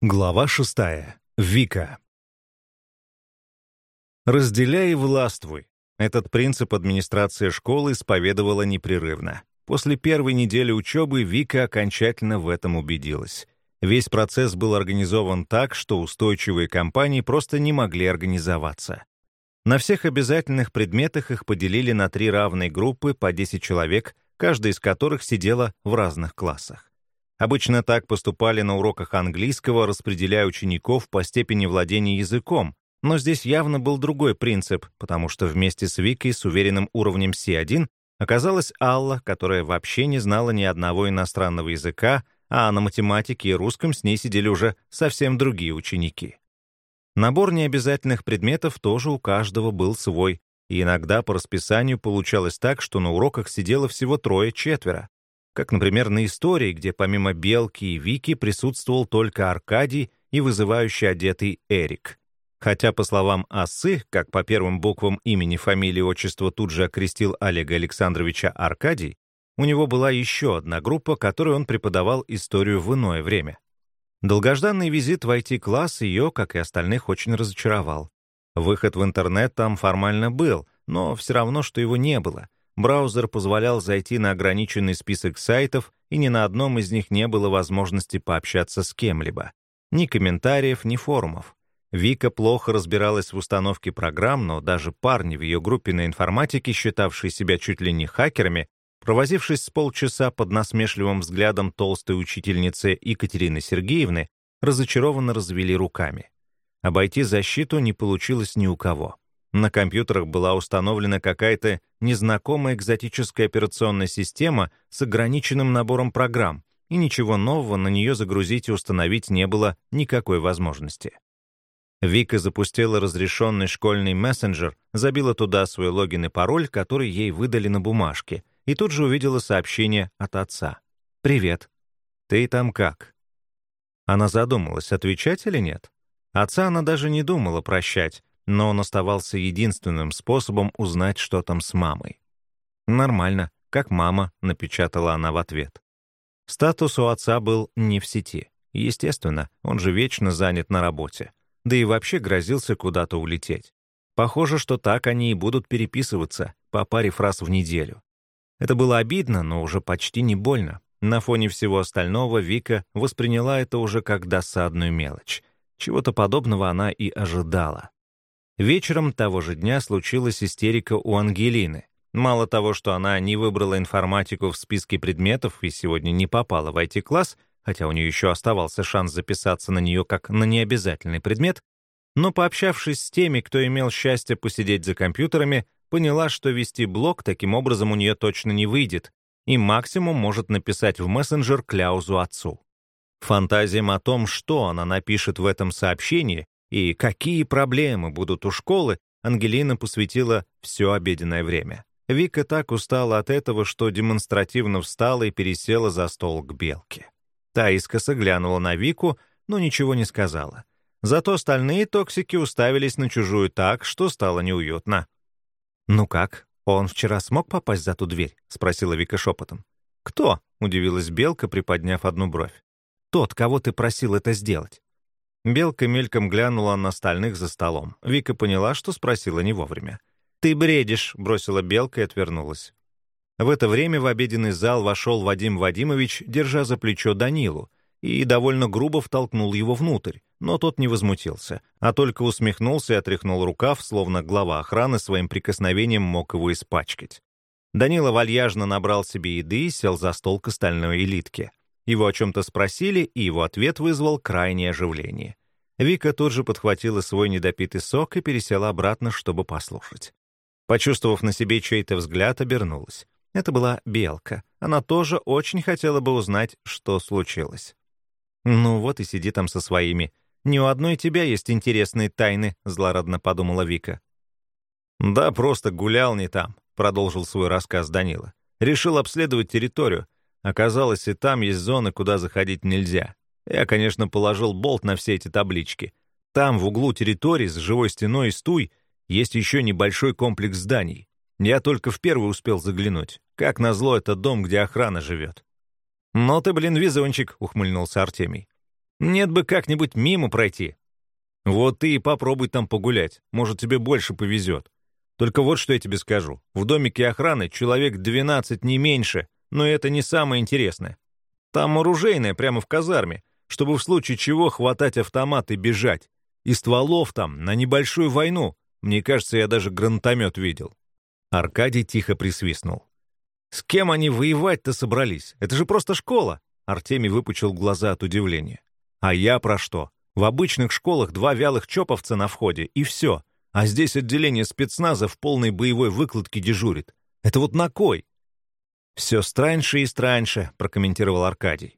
Глава шестая. Вика. «Разделяй и властвуй». Этот принцип администрация школы исповедовала непрерывно. После первой недели учебы Вика окончательно в этом убедилась. Весь процесс был организован так, что устойчивые компании просто не могли организоваться. На всех обязательных предметах их поделили на три равные группы по 10 человек, каждая из которых сидела в разных классах. Обычно так поступали на уроках английского, распределяя учеников по степени владения языком, но здесь явно был другой принцип, потому что вместе с Викой с уверенным уровнем C1 оказалась Алла, которая вообще не знала ни одного иностранного языка, а на математике и русском с ней сидели уже совсем другие ученики. Набор необязательных предметов тоже у каждого был свой, и иногда по расписанию получалось так, что на уроках сидело всего трое-четверо, как, например, на истории, где помимо Белки и Вики присутствовал только Аркадий и вызывающий одетый Эрик. Хотя, по словам Осы, как по первым буквам имени, фамилии, отчества тут же окрестил Олега Александровича Аркадий, у него была еще одна группа, которой он преподавал историю в иное время. Долгожданный визит в IT-класс ее, как и остальных, очень разочаровал. Выход в интернет там формально был, но все равно, что его не было — Браузер позволял зайти на ограниченный список сайтов, и ни на одном из них не было возможности пообщаться с кем-либо. Ни комментариев, ни форумов. Вика плохо разбиралась в установке программ, но даже парни в ее группе на информатике, считавшие себя чуть ли не хакерами, провозившись с полчаса под насмешливым взглядом толстой учительницы Екатерины Сергеевны, разочарованно развели руками. Обойти защиту не получилось ни у кого. На компьютерах была установлена какая-то незнакомая экзотическая операционная система с ограниченным набором программ, и ничего нового на нее загрузить и установить не было никакой возможности. Вика запустила разрешенный школьный мессенджер, забила туда свой логин и пароль, который ей выдали на бумажке, и тут же увидела сообщение от отца. «Привет. Ты там как?» Она задумалась, отвечать или нет. Отца она даже не думала прощать, но он оставался единственным способом узнать, что там с мамой. «Нормально, как мама», — напечатала она в ответ. Статус у отца был не в сети. Естественно, он же вечно занят на работе. Да и вообще грозился куда-то улететь. Похоже, что так они и будут переписываться, по паре фраз в неделю. Это было обидно, но уже почти не больно. На фоне всего остального Вика восприняла это уже как досадную мелочь. Чего-то подобного она и ожидала. Вечером того же дня случилась истерика у Ангелины. Мало того, что она не выбрала информатику в списке предметов и сегодня не попала в IT-класс, хотя у нее еще оставался шанс записаться на нее как на необязательный предмет, но пообщавшись с теми, кто имел счастье посидеть за компьютерами, поняла, что вести блог таким образом у нее точно не выйдет, и максимум может написать в мессенджер кляузу отцу. Фантазиям о том, что она напишет в этом сообщении, и какие проблемы будут у школы, Ангелина посвятила все обеденное время. Вика так устала от этого, что демонстративно встала и пересела за стол к Белке. Та искоса глянула на Вику, но ничего не сказала. Зато остальные токсики уставились на чужую так, что стало неуютно. «Ну как, он вчера смог попасть за ту дверь?» — спросила Вика шепотом. «Кто?» — удивилась Белка, приподняв одну бровь. «Тот, кого ты просил это сделать». Белка мельком глянула на остальных за столом. Вика поняла, что спросила не вовремя. «Ты бредишь», — бросила Белка и отвернулась. В это время в обеденный зал вошел Вадим Вадимович, держа за плечо Данилу, и довольно грубо втолкнул его внутрь, но тот не возмутился, а только усмехнулся и отряхнул рукав, словно глава охраны своим прикосновением мог его испачкать. Данила вальяжно набрал себе еды и сел за стол к остальной элитке. Его о чем-то спросили, и его ответ вызвал крайнее оживление. Вика тут же подхватила свой недопитый сок и пересела обратно, чтобы послушать. Почувствовав на себе чей-то взгляд, обернулась. Это была Белка. Она тоже очень хотела бы узнать, что случилось. «Ну вот и сиди там со своими. Ни у одной тебя есть интересные тайны», — злорадно подумала Вика. «Да, просто гулял не там», — продолжил свой рассказ Данила. «Решил обследовать территорию. Оказалось, и там есть зоны, куда заходить нельзя. Я, конечно, положил болт на все эти таблички. Там, в углу территории, с живой стеной и стуй, есть еще небольшой комплекс зданий. Я только в первый успел заглянуть. Как назло, это дом, где охрана живет. «Ну ты, блин, везунчик», — ухмыльнулся Артемий. Нет бы как-нибудь мимо пройти. Вот ты и попробуй там погулять, может, тебе больше повезет. Только вот что я тебе скажу. В домике охраны человек 12 не меньше, но это не самое интересное. Там оружейное прямо в казарме, чтобы в случае чего хватать автомат и бежать. И стволов там на небольшую войну. Мне кажется, я даже гранатомет видел». Аркадий тихо присвистнул. «С кем они воевать-то собрались? Это же просто школа!» Артемий выпучил глаза от удивления. «А я про что? В обычных школах два вялых чоповца на входе, и все. А здесь отделение спецназа в полной боевой выкладке дежурит. Это вот на кой?» «Все страньше и страньше», — прокомментировал Аркадий.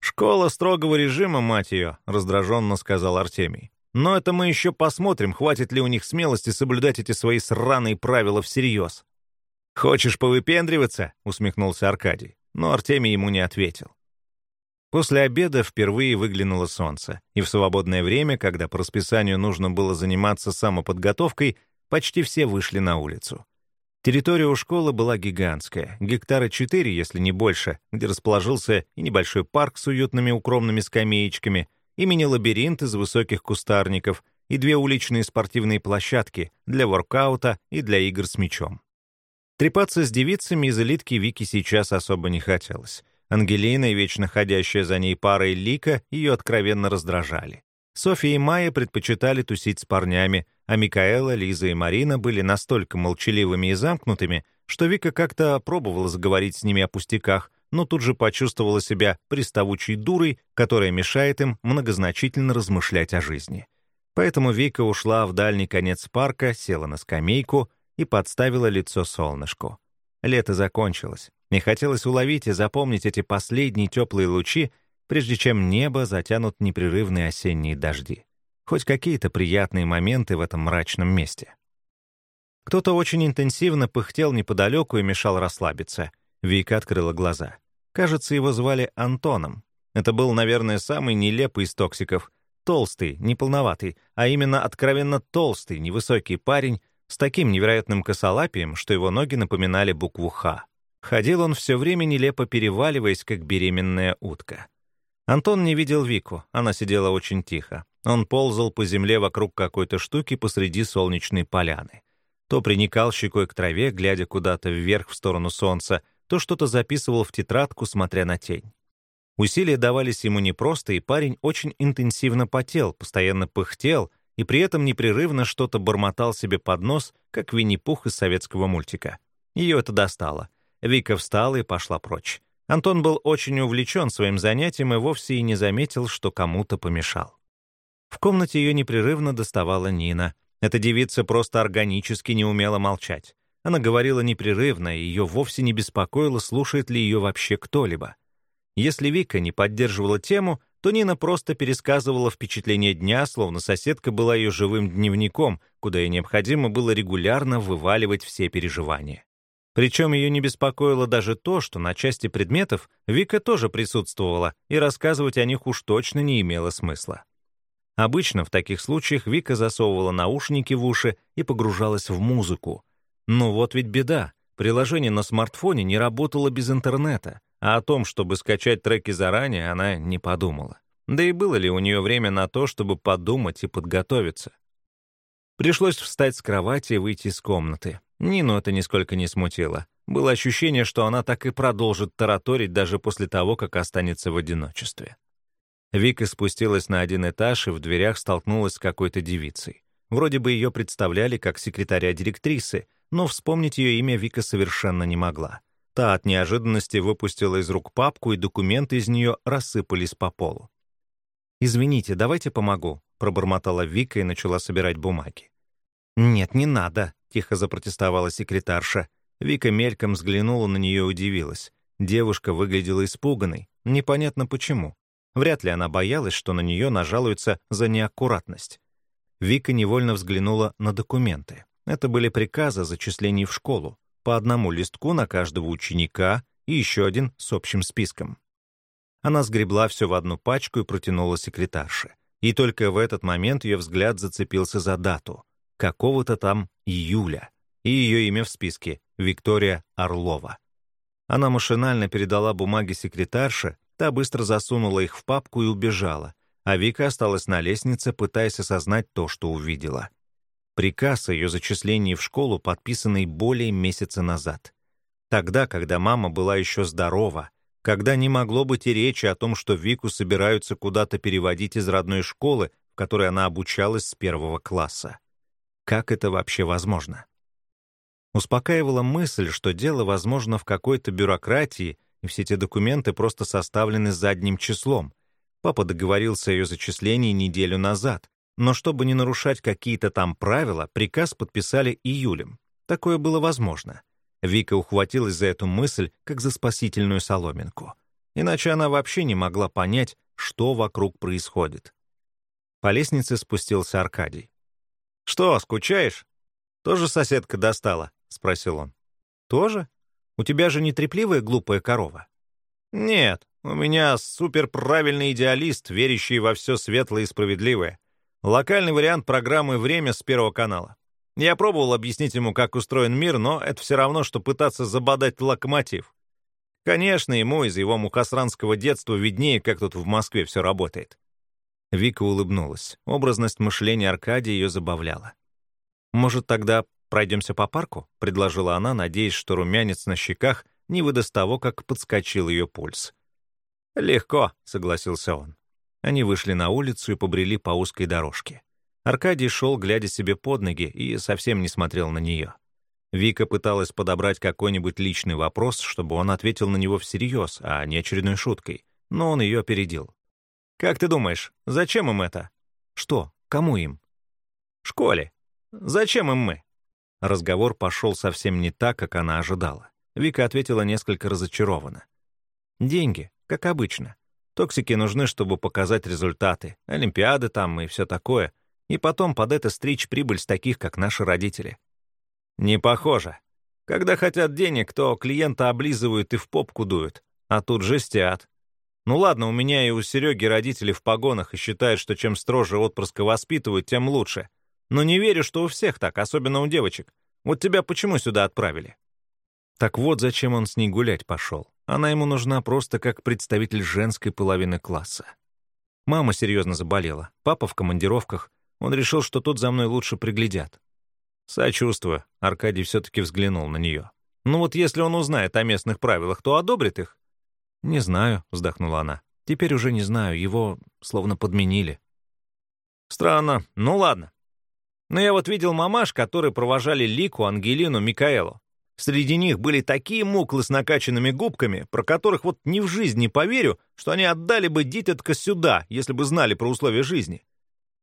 «Школа строгого режима, мать ее», — раздраженно сказал Артемий. «Но это мы еще посмотрим, хватит ли у них смелости соблюдать эти свои сраные правила всерьез». «Хочешь повыпендриваться?» — усмехнулся Аркадий, но Артемий ему не ответил. После обеда впервые выглянуло солнце, и в свободное время, когда по расписанию нужно было заниматься самоподготовкой, почти все вышли на улицу. Территория у школы была гигантская, гектара 4, если не больше, где расположился и небольшой парк с уютными укромными скамеечками, и мини-лабиринт из высоких кустарников, и две уличные спортивные площадки для воркаута и для игр с мячом. Трепаться с девицами из элитки Вики сейчас особо не хотелось. Ангелина и вечно ходящая за ней пара Лика ее откровенно раздражали. Софья и Майя предпочитали тусить с парнями, а Микаэла, Лиза и Марина были настолько молчаливыми и замкнутыми, что Вика как-то пробовала заговорить с ними о пустяках, но тут же почувствовала себя приставучей дурой, которая мешает им многозначительно размышлять о жизни. Поэтому Вика ушла в дальний конец парка, села на скамейку и подставила лицо солнышку. Лето закончилось. Не хотелось уловить и запомнить эти последние теплые лучи, прежде чем небо затянут непрерывные осенние дожди. Хоть какие-то приятные моменты в этом мрачном месте. Кто-то очень интенсивно пыхтел неподалеку и мешал расслабиться. Вика открыла глаза. Кажется, его звали Антоном. Это был, наверное, самый нелепый из токсиков. Толстый, неполноватый, а именно откровенно толстый, невысокий парень с таким невероятным косолапием, что его ноги напоминали букву «Х». Ходил он все время нелепо переваливаясь, как беременная утка. Антон не видел Вику, она сидела очень тихо. Он ползал по земле вокруг какой-то штуки посреди солнечной поляны. То приникал щекой к траве, глядя куда-то вверх в сторону солнца, то что-то записывал в тетрадку, смотря на тень. Усилия давались ему непросто, и парень очень интенсивно потел, постоянно пыхтел и при этом непрерывно что-то бормотал себе под нос, как Винни-Пух из советского мультика. Ее это достало. Вика встала и пошла прочь. Антон был очень увлечен своим занятием и вовсе и не заметил, что кому-то помешал. В комнате ее непрерывно доставала Нина. Эта девица просто органически не умела молчать. Она говорила непрерывно, и ее вовсе не беспокоило, слушает ли ее вообще кто-либо. Если Вика не поддерживала тему, то Нина просто пересказывала впечатления дня, словно соседка была ее живым дневником, куда ей необходимо было регулярно вываливать все переживания. Причем ее не беспокоило даже то, что на части предметов Вика тоже присутствовала, и рассказывать о них уж точно не имело смысла. Обычно в таких случаях Вика засовывала наушники в уши и погружалась в музыку. Но вот ведь беда. Приложение на смартфоне не работало без интернета, а о том, чтобы скачать треки заранее, она не подумала. Да и было ли у нее время на то, чтобы подумать и подготовиться? Пришлось встать с кровати и выйти из комнаты. Нину это нисколько не смутило. Было ощущение, что она так и продолжит тараторить даже после того, как останется в одиночестве. Вика спустилась на один этаж и в дверях столкнулась с какой-то девицей. Вроде бы ее представляли как секретаря директрисы, но вспомнить ее имя Вика совершенно не могла. Та от неожиданности выпустила из рук папку, и документы из нее рассыпались по полу. «Извините, давайте помогу», — пробормотала Вика и начала собирать бумаги. «Нет, не надо», — тихо запротестовала секретарша. Вика мельком взглянула на нее и удивилась. Девушка выглядела испуганной. Непонятно почему. Вряд ли она боялась, что на нее нажалуются за неаккуратность. Вика невольно взглянула на документы. Это были приказы о зачислении в школу. По одному листку на каждого ученика и еще один с общим списком. Она сгребла все в одну пачку и протянула секретарше. И только в этот момент ее взгляд зацепился за дату — какого-то там июля, и ее имя в списке — Виктория Орлова. Она машинально передала бумаги секретарше, Та быстро засунула их в папку и убежала, а Вика осталась на лестнице, пытаясь осознать то, что увидела. Приказ о ее зачислении в школу, подписанный более месяца назад. Тогда, когда мама была еще здорова, когда не могло быть и речи о том, что Вику собираются куда-то переводить из родной школы, в которой она обучалась с первого класса. Как это вообще возможно? Успокаивала мысль, что дело, возможно, в какой-то бюрократии, и все эти документы просто составлены задним числом. Папа договорился о ее зачислении неделю назад, но чтобы не нарушать какие-то там правила, приказ подписали июлем. Такое было возможно. Вика ухватилась за эту мысль, как за спасительную соломинку. Иначе она вообще не могла понять, что вокруг происходит. По лестнице спустился Аркадий. «Что, скучаешь? Тоже соседка достала?» — спросил он. «Тоже? У тебя же не трепливая глупая корова?» «Нет, у меня суперправильный идеалист, верящий во все светлое и справедливое. Локальный вариант программы «Время» с Первого канала. Я пробовал объяснить ему, как устроен мир, но это все равно, что пытаться забодать локомотив. Конечно, ему из его мухосранского детства виднее, как тут в Москве все работает. Вика улыбнулась. Образность мышления Аркадия ее забавляла. «Может, тогда пройдемся по парку?» — предложила она, надеясь, что румянец на щеках не выдаст того, как подскочил ее пульс. «Легко», — согласился он. Они вышли на улицу и побрели по узкой дорожке. Аркадий шел, глядя себе под ноги, и совсем не смотрел на нее. Вика пыталась подобрать какой-нибудь личный вопрос, чтобы он ответил на него всерьез, а не очередной шуткой, но он ее опередил. «Как ты думаешь, зачем им это?» «Что? Кому им?» «Школе. Зачем им мы?» Разговор пошел совсем не так, как она ожидала. Вика ответила несколько разочарованно. «Деньги, как обычно. Токсики нужны, чтобы показать результаты, олимпиады там и все такое — и потом под это стричь прибыль с таких, как наши родители. Не похоже. Когда хотят денег, то клиента облизывают и в попку дуют, а тут жестят. Ну ладно, у меня и у Сереги родители в погонах и считают, что чем строже отпрыска воспитывают, тем лучше. Но не верю, что у всех так, особенно у девочек. Вот тебя почему сюда отправили? Так вот, зачем он с ней гулять пошел. Она ему нужна просто как представитель женской половины класса. Мама серьезно заболела, папа в командировках, он решил, что тут за мной лучше приглядят. Сочувствую. Аркадий все-таки взглянул на нее. Ну вот если он узнает о местных правилах, то одобрит их? Не знаю, вздохнула она. Теперь уже не знаю, его словно подменили. Странно. Ну ладно. Но я вот видел мамаш, которые провожали Лику, Ангелину, Микаэлу. Среди них были такие муклы с накачанными губками, про которых вот ни в жизнь не поверю, что они отдали бы дитятка сюда, если бы знали про условия жизни.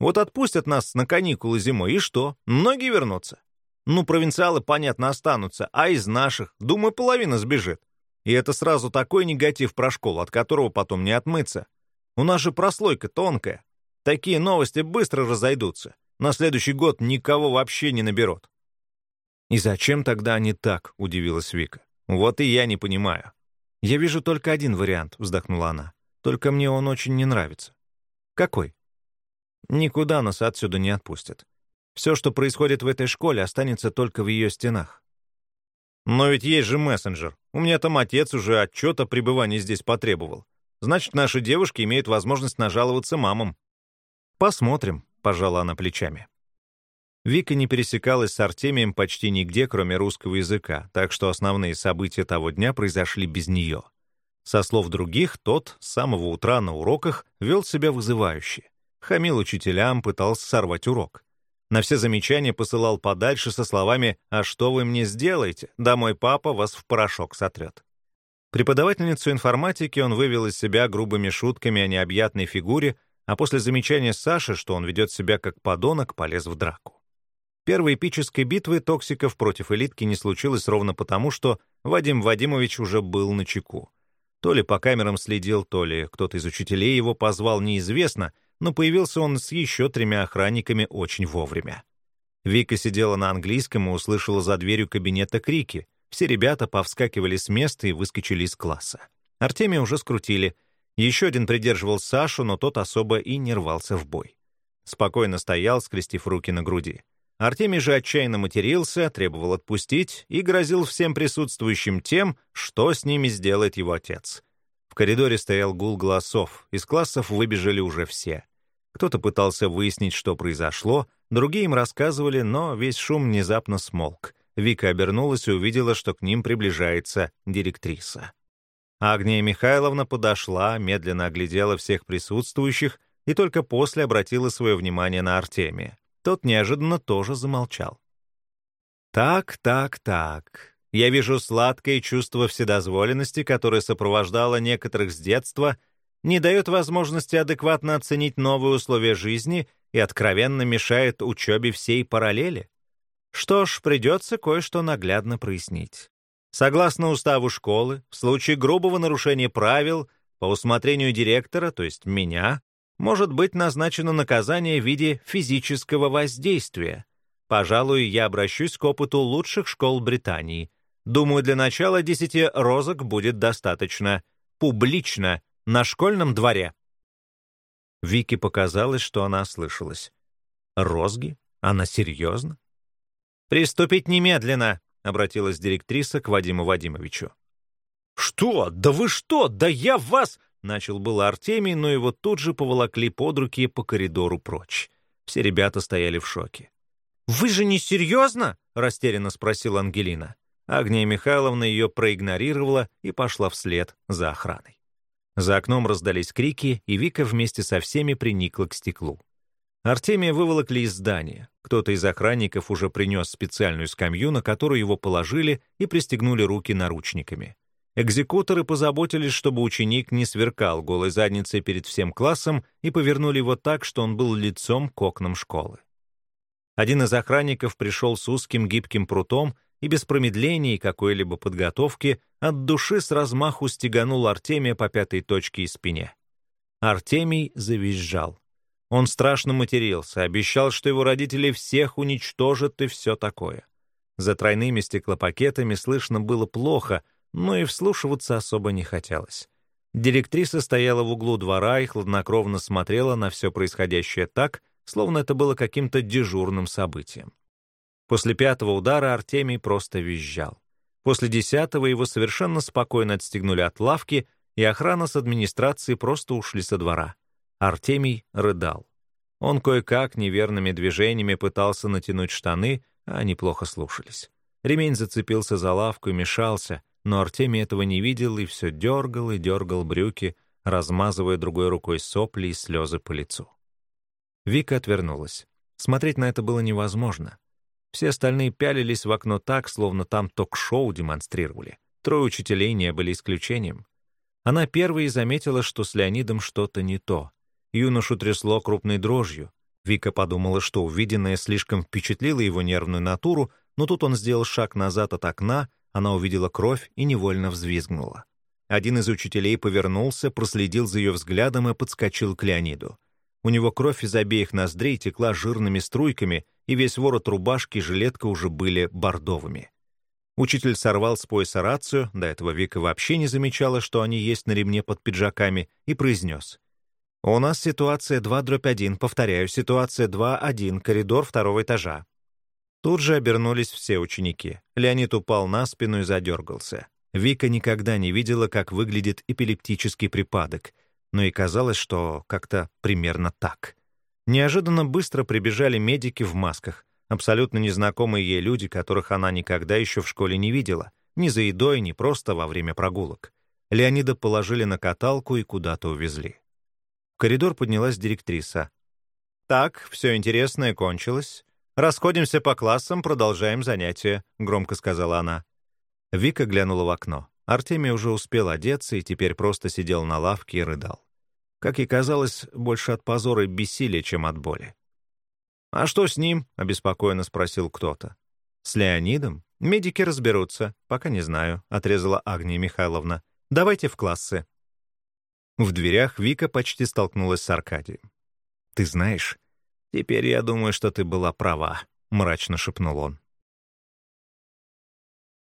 Вот отпустят нас на каникулы зимой, и что? Многие вернутся. Ну, провинциалы, понятно, останутся, а из наших, думаю, половина сбежит. И это сразу такой негатив про школу, от которого потом не отмыться. У нас же прослойка тонкая. Такие новости быстро разойдутся. На следующий год никого вообще не наберут. «И зачем тогда они так?» — удивилась Вика. «Вот и я не понимаю». «Я вижу только один вариант», — вздохнула она. «Только мне он очень не нравится». «Какой?» Никуда нас отсюда не отпустят. Все, что происходит в этой школе, останется только в ее стенах. Но ведь есть же мессенджер. У меня там отец уже отчет о пребывании здесь потребовал. Значит, наши девушки имеют возможность нажаловаться мамам. Посмотрим, пожала она плечами. Вика не пересекалась с Артемием почти нигде, кроме русского языка, так что основные события того дня произошли без нее. Со слов других, тот с самого утра на уроках вел себя вызывающе хамил учителям, пытался сорвать урок. На все замечания посылал подальше со словами «А что вы мне сделаете? Да мой папа вас в порошок сотрет». Преподавательницу информатики он вывел из себя грубыми шутками о необъятной фигуре, а после замечания Саши, что он ведет себя как подонок, полез в драку. Первой эпической битвы токсиков против элитки не случилось ровно потому, что Вадим Вадимович уже был на чеку. То ли по камерам следил, то ли кто-то из учителей его позвал, неизвестно — но появился он с еще тремя охранниками очень вовремя. Вика сидела на английском и услышала за дверью кабинета крики. Все ребята повскакивали с места и выскочили из класса. Артемия уже скрутили. Еще один придерживал Сашу, но тот особо и не рвался в бой. Спокойно стоял, скрестив руки на груди. Артемий же отчаянно матерился, требовал отпустить и грозил всем присутствующим тем, что с ними сделает его отец. В коридоре стоял гул голосов, из классов выбежали уже все. Кто-то пытался выяснить, что произошло, другие им рассказывали, но весь шум внезапно смолк. Вика обернулась и увидела, что к ним приближается директриса. Агния Михайловна подошла, медленно оглядела всех присутствующих и только после обратила свое внимание на Артемия. Тот неожиданно тоже замолчал. «Так, так, так. Я вижу сладкое чувство вседозволенности, которое сопровождало некоторых с детства, не дает возможности адекватно оценить новые условия жизни и откровенно мешает учебе всей параллели. Что ж, придется кое-что наглядно прояснить. Согласно уставу школы, в случае грубого нарушения правил, по усмотрению директора, то есть меня, может быть назначено наказание в виде физического воздействия. Пожалуй, я обращусь к опыту лучших школ Британии. Думаю, для начала десяти розок будет достаточно. Публично, на школьном дворе. Вике показалось, что она ослышалась. Розги? Она серьезно? «Приступить немедленно!» — обратилась директриса к Вадиму Вадимовичу. «Что? Да вы что? Да я вас...» — начал было Артемий, но его тут же поволокли под руки по коридору прочь. Все ребята стояли в шоке. «Вы же не серьезно?» — растерянно спросила Ангелина. Агния Михайловна ее проигнорировала и пошла вслед за охраной. За окном раздались крики, и Вика вместе со всеми приникла к стеклу. Артемия выволокли из здания. Кто-то из охранников уже принес специальную скамью, на которую его положили и пристегнули руки наручниками. Экзекуторы позаботились, чтобы ученик не сверкал голой задницей перед всем классом и повернули его так, что он был лицом к окнам школы. Один из охранников пришел с узким гибким прутом и без промедления и какой-либо подготовки от души с размаху стеганул Артемия по пятой точке и спине. Артемий завизжал. Он страшно матерился, обещал, что его родители всех уничтожат и все такое. За тройными стеклопакетами слышно было плохо, но и вслушиваться особо не хотелось. Директриса стояла в углу двора и хладнокровно смотрела на все происходящее так, словно это было каким-то дежурным событием. После пятого удара Артемий просто визжал. После десятого его совершенно спокойно отстегнули от лавки, и охрана с администрации просто ушли со двора. Артемий рыдал. Он кое-как неверными движениями пытался натянуть штаны, а они плохо слушались. Ремень зацепился за лавку и мешался, но Артемий этого не видел и все дергал и дергал брюки, размазывая другой рукой сопли и слезы по лицу. Вика отвернулась. Смотреть на это было невозможно. Все остальные пялились в окно так, словно там ток-шоу демонстрировали. Трое учителей не были исключением. Она первой заметила, что с Леонидом что-то не то. Юношу трясло крупной дрожью. Вика подумала, что увиденное слишком впечатлило его нервную натуру, но тут он сделал шаг назад от окна, она увидела кровь и невольно взвизгнула. Один из учителей повернулся, проследил за ее взглядом и подскочил к Леониду. У него кровь из обеих ноздрей текла жирными струйками, и весь ворот рубашки и жилетка уже были бордовыми. Учитель сорвал с пояса рацию, до этого Вика вообще не замечала, что они есть на ремне под пиджаками, и произнес. «У нас ситуация 2 дробь 1, повторяю, ситуация 2-1, коридор второго этажа». Тут же обернулись все ученики. Леонид упал на спину и задергался. Вика никогда не видела, как выглядит эпилептический припадок, но и казалось, что как-то примерно так. Неожиданно быстро прибежали медики в масках, абсолютно незнакомые ей люди, которых она никогда еще в школе не видела, ни за едой, ни просто во время прогулок. Леонида положили на каталку и куда-то увезли коридор поднялась директриса. «Так, все интересное кончилось. Расходимся по классам, продолжаем занятия», — громко сказала она. Вика глянула в окно. Артемий уже успел одеться и теперь просто сидел на лавке и рыдал. Как и казалось, больше от позора и бессилия, чем от боли. «А что с ним?» — обеспокоенно спросил кто-то. «С Леонидом? Медики разберутся. Пока не знаю», — отрезала Агния Михайловна. «Давайте в классы». В дверях Вика почти столкнулась с Аркадием. «Ты знаешь, теперь я думаю, что ты была права», — мрачно шепнул он.